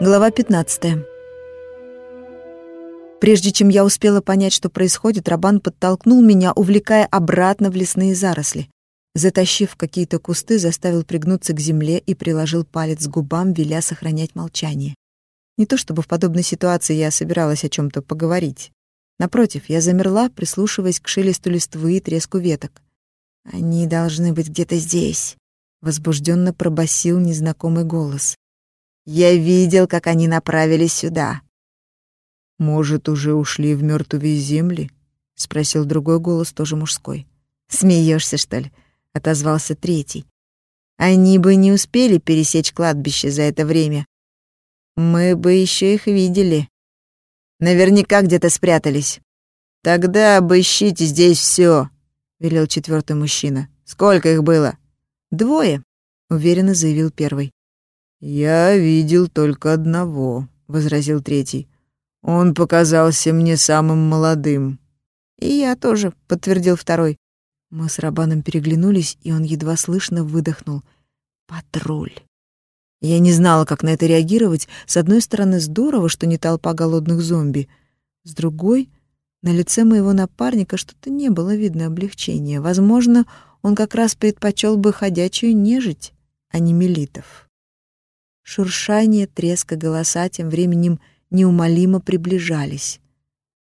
Глава 15. Прежде чем я успела понять, что происходит, Рабан подтолкнул меня, увлекая обратно в лесные заросли. Затащив какие-то кусты, заставил пригнуться к земле и приложил палец к губам, веля сохранять молчание. Не то чтобы в подобной ситуации я собиралась о чем то поговорить. Напротив, я замерла, прислушиваясь к шелесту листвы и треску веток. «Они должны быть где-то здесь», — возбужденно пробасил незнакомый голос. Я видел, как они направились сюда. Может, уже ушли в мертвые земли? спросил другой голос, тоже мужской. Смеешься, что ли? отозвался третий. Они бы не успели пересечь кладбище за это время. Мы бы еще их видели. Наверняка где-то спрятались. Тогда обыщите здесь все, велел четвертый мужчина. Сколько их было? Двое, уверенно заявил первый. «Я видел только одного», — возразил третий. «Он показался мне самым молодым». «И я тоже», — подтвердил второй. Мы с Рабаном переглянулись, и он едва слышно выдохнул. «Патруль». Я не знала, как на это реагировать. С одной стороны, здорово, что не толпа голодных зомби. С другой, на лице моего напарника что-то не было видно облегчения. Возможно, он как раз предпочел бы ходячую нежить, а не милитов. Шуршание, треска, голоса тем временем неумолимо приближались.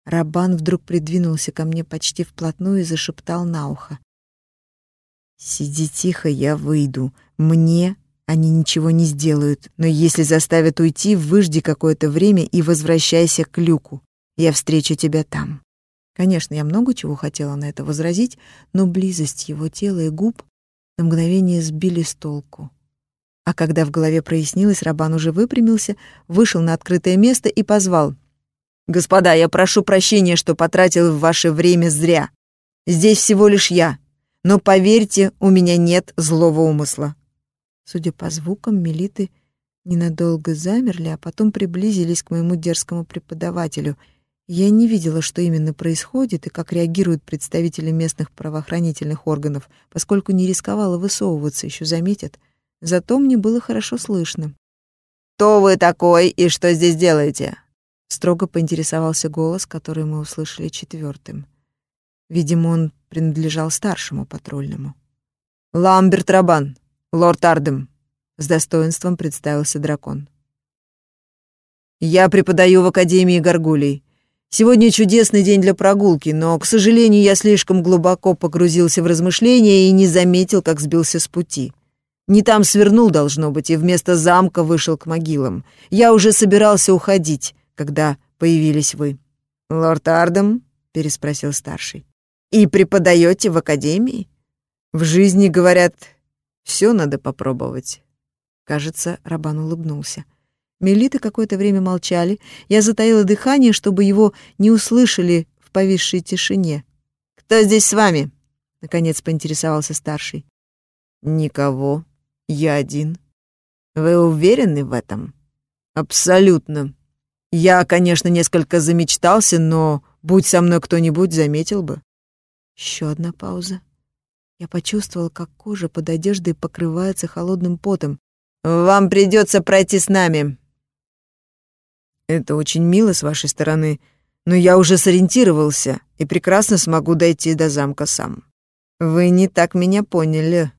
Рабан вдруг придвинулся ко мне почти вплотную и зашептал на ухо. «Сиди тихо, я выйду. Мне они ничего не сделают, но если заставят уйти, выжди какое-то время и возвращайся к люку. Я встречу тебя там». Конечно, я много чего хотела на это возразить, но близость его тела и губ на мгновение сбили с толку. А когда в голове прояснилось, Рабан уже выпрямился, вышел на открытое место и позвал. «Господа, я прошу прощения, что потратил ваше время зря. Здесь всего лишь я. Но поверьте, у меня нет злого умысла». Судя по звукам, милиты ненадолго замерли, а потом приблизились к моему дерзкому преподавателю. Я не видела, что именно происходит и как реагируют представители местных правоохранительных органов, поскольку не рисковала высовываться, еще заметят — Зато мне было хорошо слышно. «Кто вы такой и что здесь делаете?» Строго поинтересовался голос, который мы услышали четвертым. Видимо, он принадлежал старшему патрульному. «Ламберт Рабан, лорд Ардем», — с достоинством представился дракон. «Я преподаю в Академии Горгулей. Сегодня чудесный день для прогулки, но, к сожалению, я слишком глубоко погрузился в размышления и не заметил, как сбился с пути. Не там свернул, должно быть, и вместо замка вышел к могилам. Я уже собирался уходить, когда появились вы. «Лорд Ардем?» — переспросил старший. «И преподаете в академии? В жизни, говорят, все надо попробовать». Кажется, Рабан улыбнулся. Мелиты какое-то время молчали. Я затаила дыхание, чтобы его не услышали в повисшей тишине. «Кто здесь с вами?» — наконец поинтересовался старший. «Никого», я один. Вы уверены в этом? Абсолютно. Я, конечно, несколько замечтался, но будь со мной кто-нибудь, заметил бы. Еще одна пауза. Я почувствовал, как кожа под одеждой покрывается холодным потом. Вам придется пройти с нами. Это очень мило с вашей стороны, но я уже сориентировался и прекрасно смогу дойти до замка сам. Вы не так меня поняли,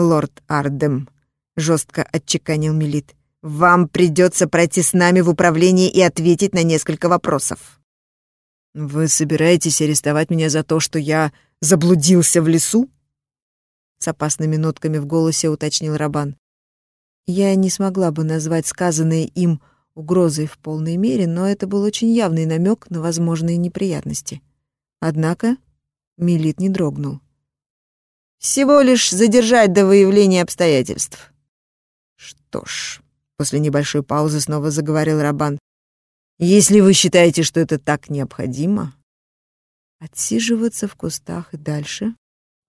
лорд Ардем», — жестко отчеканил Мелит. «Вам придется пройти с нами в управление и ответить на несколько вопросов». «Вы собираетесь арестовать меня за то, что я заблудился в лесу?» С опасными нотками в голосе уточнил Рабан. Я не смогла бы назвать сказанное им угрозой в полной мере, но это был очень явный намек на возможные неприятности. Однако Милит не дрогнул. Всего лишь задержать до выявления обстоятельств. Что ж, после небольшой паузы снова заговорил Рабан. Если вы считаете, что это так необходимо, отсиживаться в кустах и дальше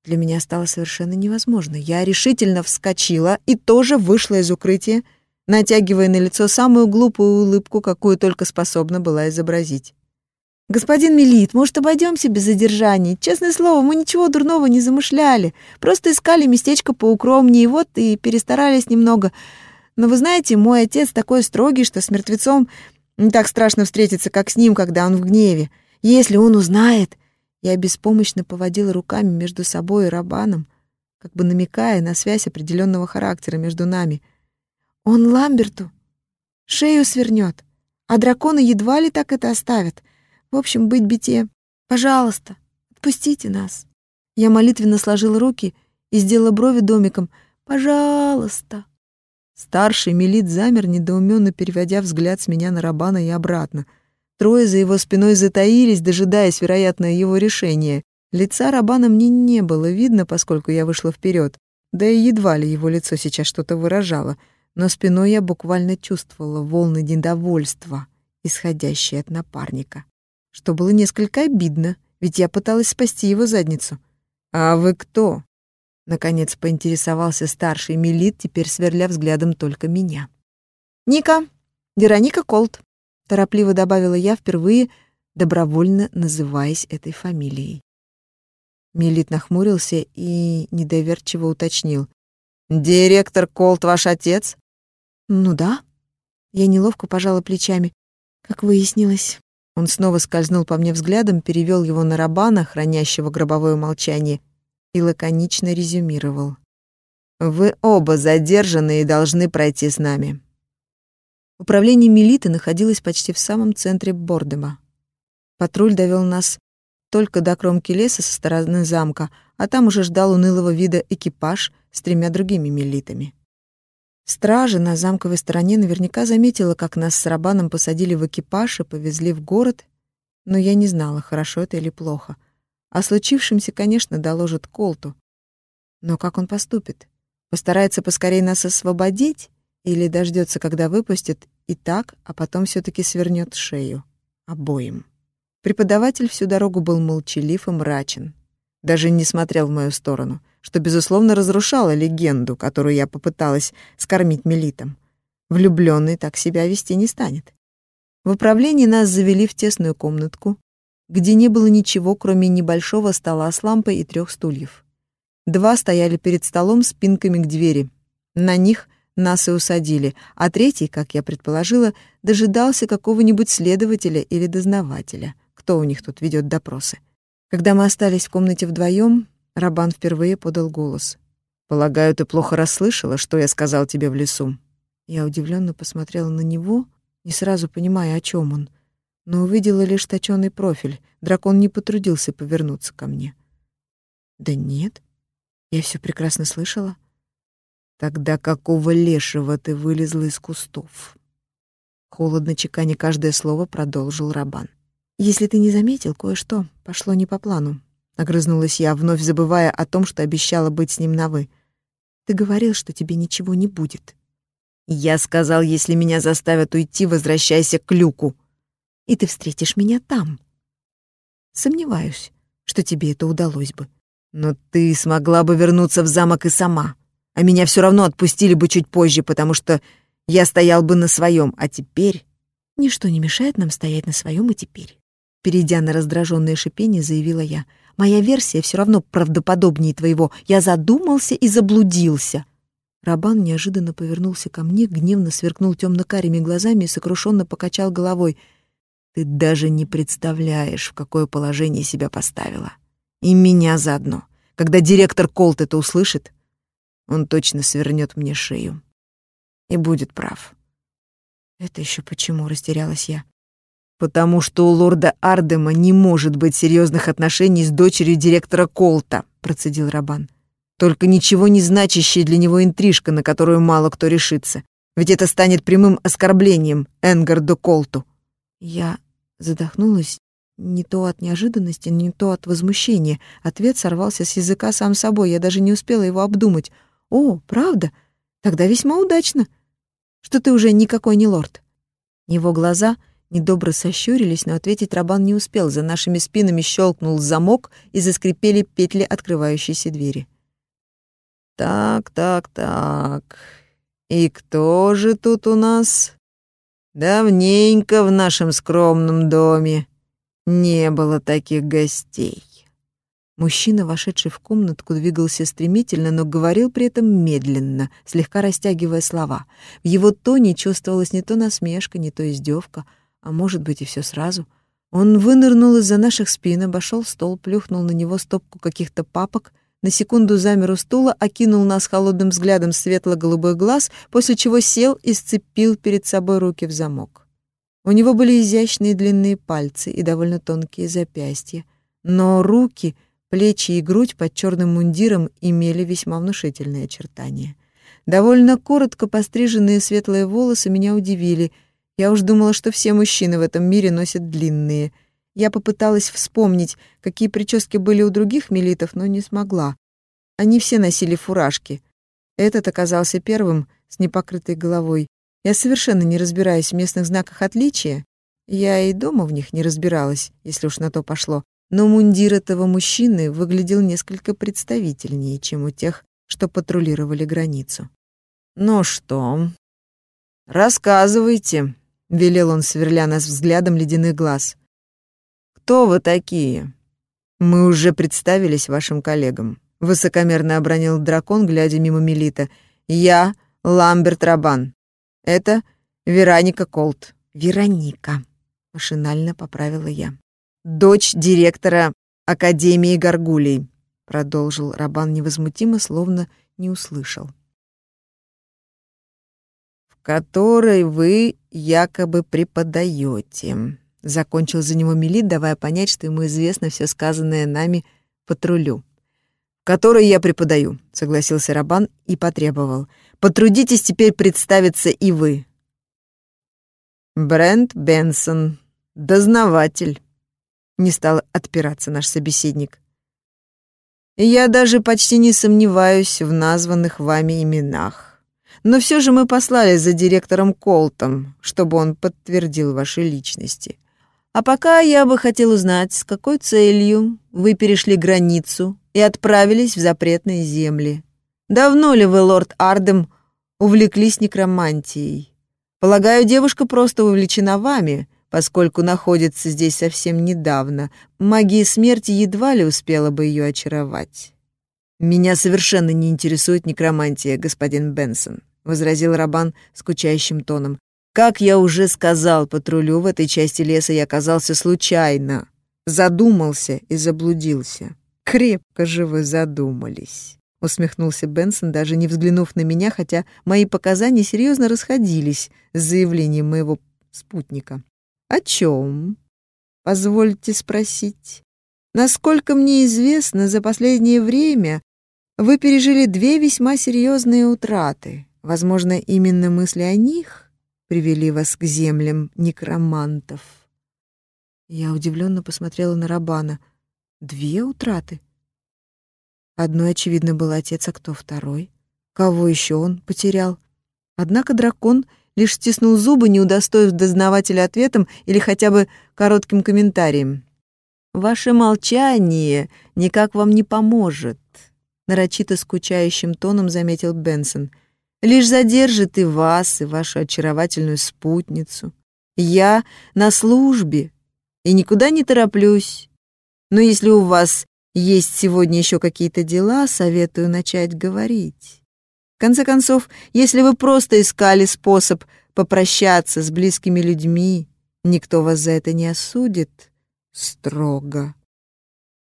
для меня стало совершенно невозможно. Я решительно вскочила и тоже вышла из укрытия, натягивая на лицо самую глупую улыбку, какую только способна была изобразить. «Господин Мелит, может, обойдемся без задержаний? Честное слово, мы ничего дурного не замышляли. Просто искали местечко поукромнее, вот и перестарались немного. Но вы знаете, мой отец такой строгий, что с мертвецом не так страшно встретиться, как с ним, когда он в гневе. Если он узнает...» Я беспомощно поводила руками между собой и Рабаном, как бы намекая на связь определенного характера между нами. «Он Ламберту шею свернет, а драконы едва ли так это оставят. В общем, быть бите. Пожалуйста, отпустите нас». Я молитвенно сложила руки и сделала брови домиком. «Пожалуйста». Старший Мелит замер, недоуменно переводя взгляд с меня на Рабана и обратно. Трое за его спиной затаились, дожидаясь, вероятно, его решения. Лица Рабана мне не было видно, поскольку я вышла вперед. Да и едва ли его лицо сейчас что-то выражало. Но спиной я буквально чувствовала волны недовольства, исходящие от напарника. Что было несколько обидно, ведь я пыталась спасти его задницу. «А вы кто?» Наконец поинтересовался старший Мелит, теперь сверля взглядом только меня. «Ника, Вероника Колт», — торопливо добавила я впервые, добровольно называясь этой фамилией. Мелит нахмурился и недоверчиво уточнил. «Директор Колт ваш отец?» «Ну да». Я неловко пожала плечами. Как выяснилось. Он снова скользнул по мне взглядом, перевел его на Рабана, хранящего гробовое молчание, и лаконично резюмировал. «Вы оба задержаны и должны пройти с нами». Управление Мелиты находилось почти в самом центре Бордема. Патруль довел нас только до кромки леса со стороны замка, а там уже ждал унылого вида экипаж с тремя другими мелитами. Стража на замковой стороне наверняка заметила, как нас с Рабаном посадили в экипаж и повезли в город, но я не знала, хорошо это или плохо — о случившемся, конечно, доложит Колту. Но как он поступит? Постарается поскорее нас освободить или дождется, когда выпустит, и так, а потом все таки свернет шею? Обоим. Преподаватель всю дорогу был молчалив и мрачен. Даже не смотрел в мою сторону, что, безусловно, разрушало легенду, которую я попыталась скормить мелитом. Влюбленный так себя вести не станет. В управлении нас завели в тесную комнатку, где не было ничего, кроме небольшого стола с лампой и трех стульев. Два стояли перед столом спинками к двери. На них нас и усадили, а третий, как я предположила, дожидался какого-нибудь следователя или дознавателя, кто у них тут ведет допросы. Когда мы остались в комнате вдвоем, Рабан впервые подал голос. «Полагаю, ты плохо расслышала, что я сказал тебе в лесу?» Я удивленно посмотрела на него, не сразу понимая, о чем он — но увидела лишь точёный профиль. Дракон не потрудился повернуться ко мне. Да нет, я все прекрасно слышала. Тогда какого лешего ты вылезла из кустов? Холодно чеканя каждое слово, продолжил Рабан. Если ты не заметил, кое-что пошло не по плану. Огрызнулась я, вновь забывая о том, что обещала быть с ним на «вы». Ты говорил, что тебе ничего не будет. Я сказал, если меня заставят уйти, возвращайся к люку и ты встретишь меня там. Сомневаюсь, что тебе это удалось бы. Но ты смогла бы вернуться в замок и сама, а меня все равно отпустили бы чуть позже, потому что я стоял бы на своем, а теперь... Ничто не мешает нам стоять на своем и теперь. Перейдя на раздраженное шипение, заявила я. Моя версия все равно правдоподобнее твоего. Я задумался и заблудился. Рабан неожиданно повернулся ко мне, гневно сверкнул темно-карими глазами и сокрушенно покачал головой — ты даже не представляешь, в какое положение себя поставила. И меня заодно. Когда директор Колт это услышит, он точно свернет мне шею. И будет прав. Это еще почему растерялась я? Потому что у лорда Ардема не может быть серьезных отношений с дочерью директора Колта, процедил Рабан. Только ничего не значащая для него интрижка, на которую мало кто решится. Ведь это станет прямым оскорблением Энгарду Колту. Я задохнулась не то от неожиданности, не то от возмущения. Ответ сорвался с языка сам собой, я даже не успела его обдумать. «О, правда? Тогда весьма удачно, что ты уже никакой не лорд». Его глаза недобро сощурились, но ответить Рабан не успел. За нашими спинами щелкнул замок и заскрипели петли открывающейся двери. «Так, так, так. И кто же тут у нас?» Давненько в нашем скромном доме не было таких гостей. Мужчина, вошедший в комнатку, двигался стремительно, но говорил при этом медленно, слегка растягивая слова. В его тоне чувствовалась не то насмешка, не то издевка, а может быть и все сразу. Он вынырнул из-за наших спин, обошел стол, плюхнул на него стопку каких-то папок, на секунду замер у стула, окинул нас холодным взглядом светло-голубой глаз, после чего сел и сцепил перед собой руки в замок. У него были изящные длинные пальцы и довольно тонкие запястья, но руки — Плечи и грудь под черным мундиром имели весьма внушительные очертания. Довольно коротко постриженные светлые волосы меня удивили. Я уж думала, что все мужчины в этом мире носят длинные. Я попыталась вспомнить, какие прически были у других милитов, но не смогла. Они все носили фуражки. Этот оказался первым с непокрытой головой. Я совершенно не разбираюсь в местных знаках отличия. Я и дома в них не разбиралась, если уж на то пошло но мундир этого мужчины выглядел несколько представительнее, чем у тех, что патрулировали границу. «Ну что, рассказывайте», — велел он, сверля нас взглядом ледяных глаз. «Кто вы такие?» «Мы уже представились вашим коллегам», — высокомерно обронил дракон, глядя мимо Мелита. «Я Ламберт Рабан. Это Вероника Колт». «Вероника», — машинально поправила я дочь директора Академии Горгулей», — продолжил Рабан невозмутимо, словно не услышал. «В которой вы якобы преподаете», — закончил за него Мелит, давая понять, что ему известно все сказанное нами патрулю. «В которой я преподаю», — согласился Рабан и потребовал. «Потрудитесь теперь представиться и вы». «Брент Бенсон, дознаватель», не стал отпираться наш собеседник. Я даже почти не сомневаюсь в названных вами именах. Но все же мы послали за директором Колтом, чтобы он подтвердил ваши личности. А пока я бы хотел узнать, с какой целью вы перешли границу и отправились в запретные земли. Давно ли вы, лорд Ардем, увлеклись некромантией? Полагаю, девушка просто увлечена вами, поскольку находится здесь совсем недавно, магия смерти едва ли успела бы ее очаровать. «Меня совершенно не интересует некромантия, господин Бенсон», — возразил Рабан скучающим тоном. «Как я уже сказал патрулю, в этой части леса я оказался случайно. Задумался и заблудился». «Крепко же вы задумались», — усмехнулся Бенсон, даже не взглянув на меня, хотя мои показания серьезно расходились с заявлением моего спутника. «О чем?» «Позвольте спросить. Насколько мне известно, за последнее время вы пережили две весьма серьезные утраты. Возможно, именно мысли о них привели вас к землям некромантов». Я удивленно посмотрела на Рабана. «Две утраты?» Одной, очевидно, был отец, а кто второй? Кого еще он потерял? Однако дракон — лишь стиснул зубы, не удостоив дознавателя ответом или хотя бы коротким комментарием. «Ваше молчание никак вам не поможет», — нарочито скучающим тоном заметил Бенсон. «Лишь задержит и вас, и вашу очаровательную спутницу. Я на службе и никуда не тороплюсь. Но если у вас есть сегодня еще какие-то дела, советую начать говорить» конце концов, если вы просто искали способ попрощаться с близкими людьми, никто вас за это не осудит строго.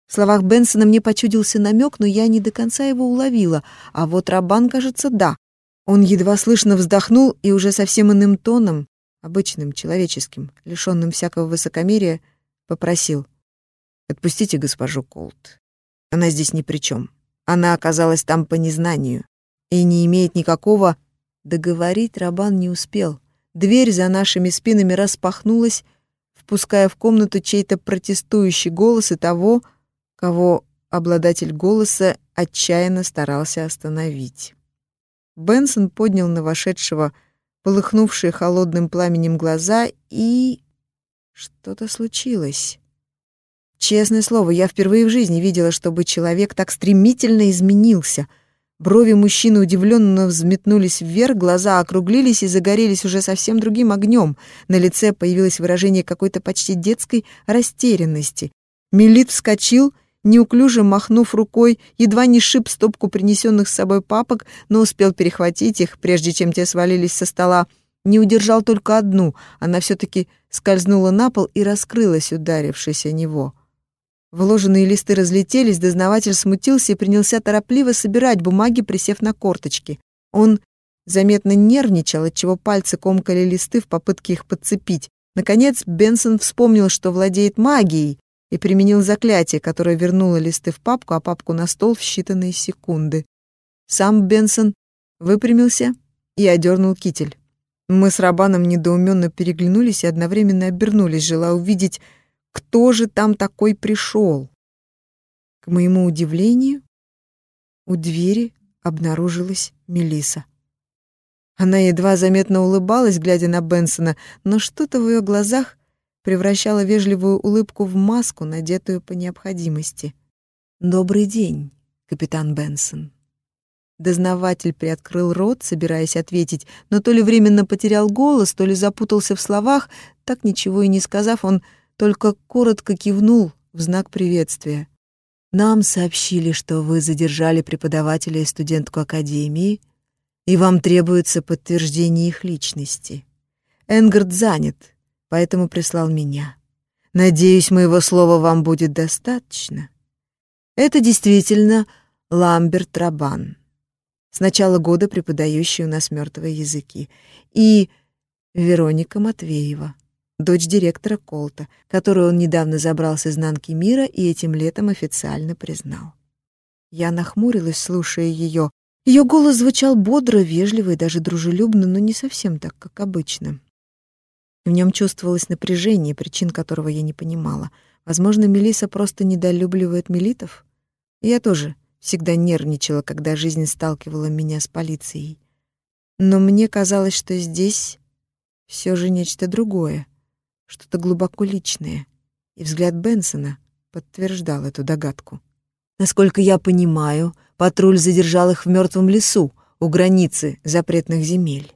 В словах Бенсона мне почудился намек, но я не до конца его уловила, а вот Рабан, кажется, да. Он едва слышно вздохнул и уже совсем иным тоном, обычным, человеческим, лишенным всякого высокомерия, попросил. «Отпустите госпожу Колт. Она здесь ни при чем. Она оказалась там по незнанию и не имеет никакого... Договорить Рабан не успел. Дверь за нашими спинами распахнулась, впуская в комнату чей-то протестующий голос и того, кого обладатель голоса отчаянно старался остановить. Бенсон поднял на вошедшего полыхнувшие холодным пламенем глаза, и... Что-то случилось. Честное слово, я впервые в жизни видела, чтобы человек так стремительно изменился — Брови мужчины удивленно взметнулись вверх, глаза округлились и загорелись уже совсем другим огнем. На лице появилось выражение какой-то почти детской растерянности. Мелит вскочил, неуклюже махнув рукой, едва не шиб стопку принесенных с собой папок, но успел перехватить их, прежде чем те свалились со стола. Не удержал только одну, она все-таки скользнула на пол и раскрылась, ударившись о него. Вложенные листы разлетелись, дознаватель смутился и принялся торопливо собирать бумаги, присев на корточки. Он заметно нервничал, отчего пальцы комкали листы в попытке их подцепить. Наконец Бенсон вспомнил, что владеет магией, и применил заклятие, которое вернуло листы в папку, а папку на стол в считанные секунды. Сам Бенсон выпрямился и одернул китель. Мы с Рабаном недоуменно переглянулись и одновременно обернулись, желая увидеть, кто же там такой пришел. К моему удивлению, у двери обнаружилась Мелиса. Она едва заметно улыбалась, глядя на Бенсона, но что-то в ее глазах превращало вежливую улыбку в маску, надетую по необходимости. «Добрый день, капитан Бенсон». Дознаватель приоткрыл рот, собираясь ответить, но то ли временно потерял голос, то ли запутался в словах, так ничего и не сказав, он только коротко кивнул в знак приветствия. «Нам сообщили, что вы задержали преподавателя и студентку Академии, и вам требуется подтверждение их личности. Энгард занят, поэтому прислал меня. Надеюсь, моего слова вам будет достаточно. Это действительно Ламберт Рабан, с начала года преподающий у нас мертвые языки, и Вероника Матвеева, дочь директора Колта, которую он недавно забрал с изнанки мира и этим летом официально признал. Я нахмурилась, слушая ее, ее голос звучал бодро, вежливо и даже дружелюбно, но не совсем так, как обычно. В нем чувствовалось напряжение, причин которого я не понимала. Возможно, Мелиса просто недолюбливает милитов? Я тоже всегда нервничала, когда жизнь сталкивала меня с полицией. Но мне казалось, что здесь все же нечто другое, что-то глубоко личное. И взгляд Бенсона подтверждал эту догадку. Насколько я понимаю, патруль задержал их в мертвом лесу, у границы запретных земель.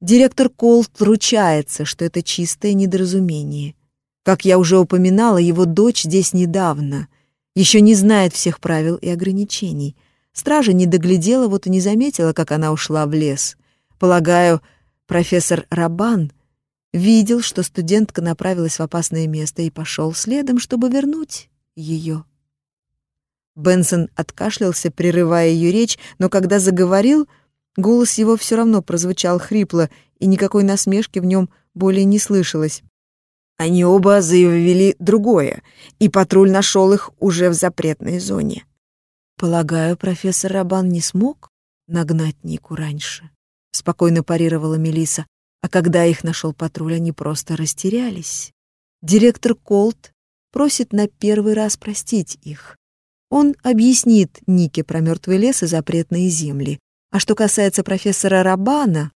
Директор Колт ручается, что это чистое недоразумение. Как я уже упоминала, его дочь здесь недавно, еще не знает всех правил и ограничений. Стража не доглядела, вот и не заметила, как она ушла в лес. Полагаю, профессор Рабан видел, что студентка направилась в опасное место и пошел следом, чтобы вернуть ее. Бенсон откашлялся, прерывая ее речь, но когда заговорил, голос его все равно прозвучал хрипло, и никакой насмешки в нем более не слышалось. Они оба заявили другое, и патруль нашел их уже в запретной зоне. Полагаю, профессор Рабан не смог нагнать Нику раньше, спокойно парировала Мелиса. А когда их нашел патруль, они просто растерялись. Директор Колт просит на первый раз простить их. Он объяснит Нике про мертвый лес и запретные земли. А что касается профессора Рабана,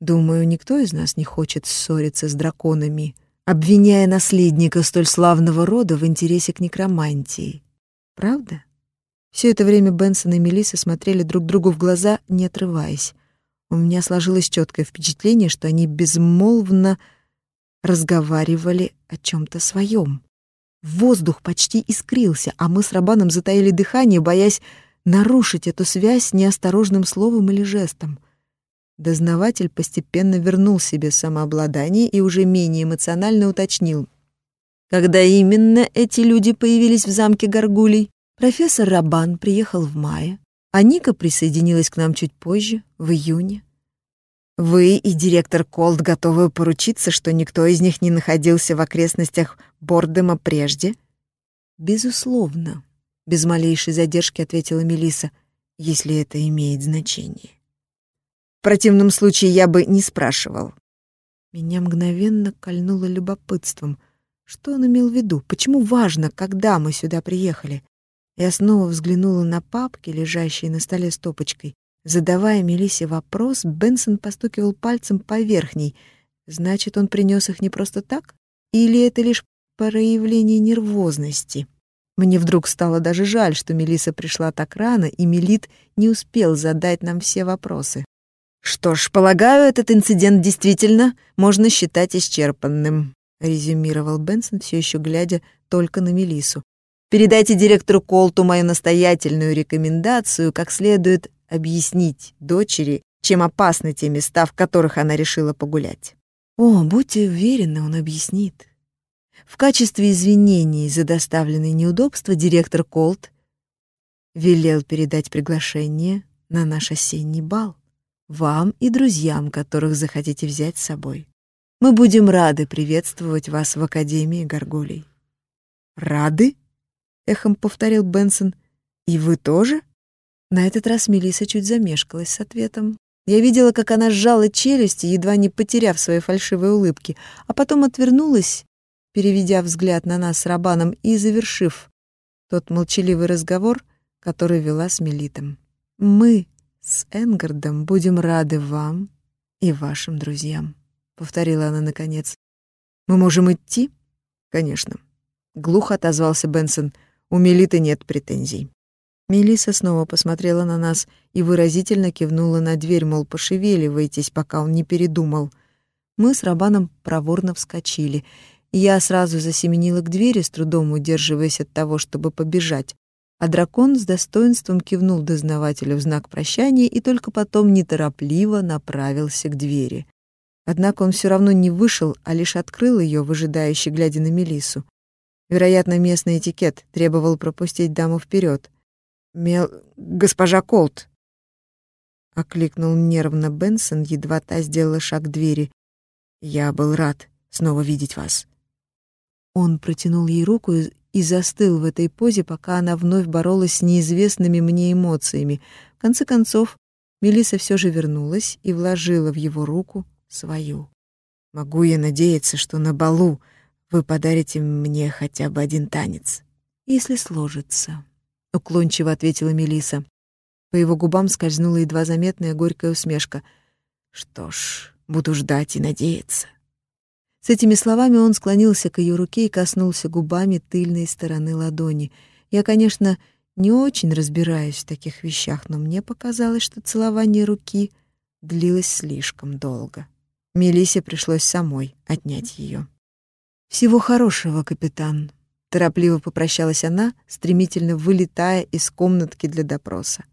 думаю, никто из нас не хочет ссориться с драконами, обвиняя наследника столь славного рода в интересе к некромантии. Правда? Все это время Бенсон и Мелисса смотрели друг другу в глаза, не отрываясь. У меня сложилось четкое впечатление, что они безмолвно разговаривали о чем-то своем. Воздух почти искрился, а мы с Рабаном затаили дыхание, боясь нарушить эту связь неосторожным словом или жестом. Дознаватель постепенно вернул себе самообладание и уже менее эмоционально уточнил. Когда именно эти люди появились в замке Гаргулей? Профессор Рабан приехал в мае, а Ника присоединилась к нам чуть позже, в июне. Вы и директор Колд готовы поручиться, что никто из них не находился в окрестностях Бордема прежде? Безусловно, без малейшей задержки ответила Мелиса, если это имеет значение. В противном случае я бы не спрашивал. Меня мгновенно кольнуло любопытством. Что он имел в виду? Почему важно, когда мы сюда приехали? Я снова взглянула на папки, лежащие на столе стопочкой. Задавая Мелисе вопрос, Бенсон постукивал пальцем по верхней. Значит, он принес их не просто так? Или это лишь проявление нервозности? Мне вдруг стало даже жаль, что Мелиса пришла так рано, и Мелит не успел задать нам все вопросы. «Что ж, полагаю, этот инцидент действительно можно считать исчерпанным», резюмировал Бенсон, все еще глядя только на Мелису. Передайте директору Колту мою настоятельную рекомендацию, как следует объяснить дочери, чем опасны те места, в которых она решила погулять. О, будьте уверены, он объяснит. В качестве извинений за доставленные неудобства директор Колт велел передать приглашение на наш осенний бал вам и друзьям, которых захотите взять с собой. Мы будем рады приветствовать вас в Академии Горгулей. Рады? эхом повторил Бенсон. И вы тоже? На этот раз Мелиса чуть замешкалась с ответом. Я видела, как она сжала челюсти, едва не потеряв свои фальшивые улыбки, а потом отвернулась, переведя взгляд на нас с Рабаном и завершив тот молчаливый разговор, который вела с Мелитом. Мы с Энгардом будем рады вам и вашим друзьям, повторила она наконец. Мы можем идти? Конечно, глухо отозвался Бенсон. У Мелиты нет претензий. Мелиса снова посмотрела на нас и выразительно кивнула на дверь, мол, пошевеливайтесь, пока он не передумал. Мы с Рабаном проворно вскочили. Я сразу засеменила к двери, с трудом удерживаясь от того, чтобы побежать. А дракон с достоинством кивнул дознавателю в знак прощания и только потом неторопливо направился к двери. Однако он все равно не вышел, а лишь открыл ее, выжидающе глядя на Мелису. Вероятно, местный этикет требовал пропустить даму вперед. «Мел... госпожа Колт!» — окликнул нервно Бенсон, едва та сделала шаг к двери. «Я был рад снова видеть вас». Он протянул ей руку и застыл в этой позе, пока она вновь боролась с неизвестными мне эмоциями. В конце концов, Мелиса все же вернулась и вложила в его руку свою. «Могу я надеяться, что на балу вы подарите мне хотя бы один танец?» «Если сложится», — уклончиво ответила Мелиса. По его губам скользнула едва заметная горькая усмешка. «Что ж, буду ждать и надеяться». С этими словами он склонился к ее руке и коснулся губами тыльной стороны ладони. Я, конечно, не очень разбираюсь в таких вещах, но мне показалось, что целование руки длилось слишком долго. Мелисе пришлось самой отнять ее. «Всего хорошего, капитан», — торопливо попрощалась она, стремительно вылетая из комнатки для допроса.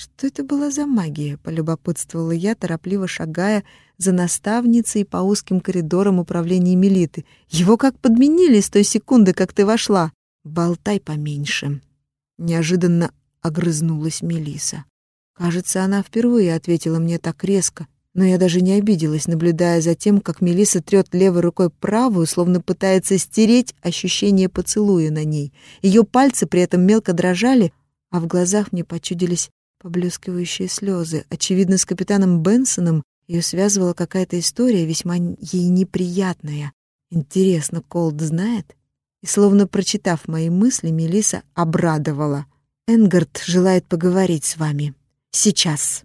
Что это была за магия, полюбопытствовала я, торопливо шагая за наставницей по узким коридорам управления Мелиты. Его как подменили с той секунды, как ты вошла. Болтай поменьше. Неожиданно огрызнулась Мелиса. Кажется, она впервые ответила мне так резко, но я даже не обиделась, наблюдая за тем, как Мелиса трет левой рукой правую, словно пытается стереть ощущение поцелуя на ней. Ее пальцы при этом мелко дрожали, а в глазах мне почудились поблескивающие слезы. Очевидно, с капитаном Бенсоном ее связывала какая-то история, весьма ей неприятная. Интересно, Колд знает? И словно прочитав мои мысли, Мелиса обрадовала. Энгард желает поговорить с вами. Сейчас.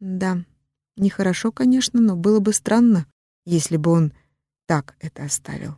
Да, нехорошо, конечно, но было бы странно, если бы он так это оставил.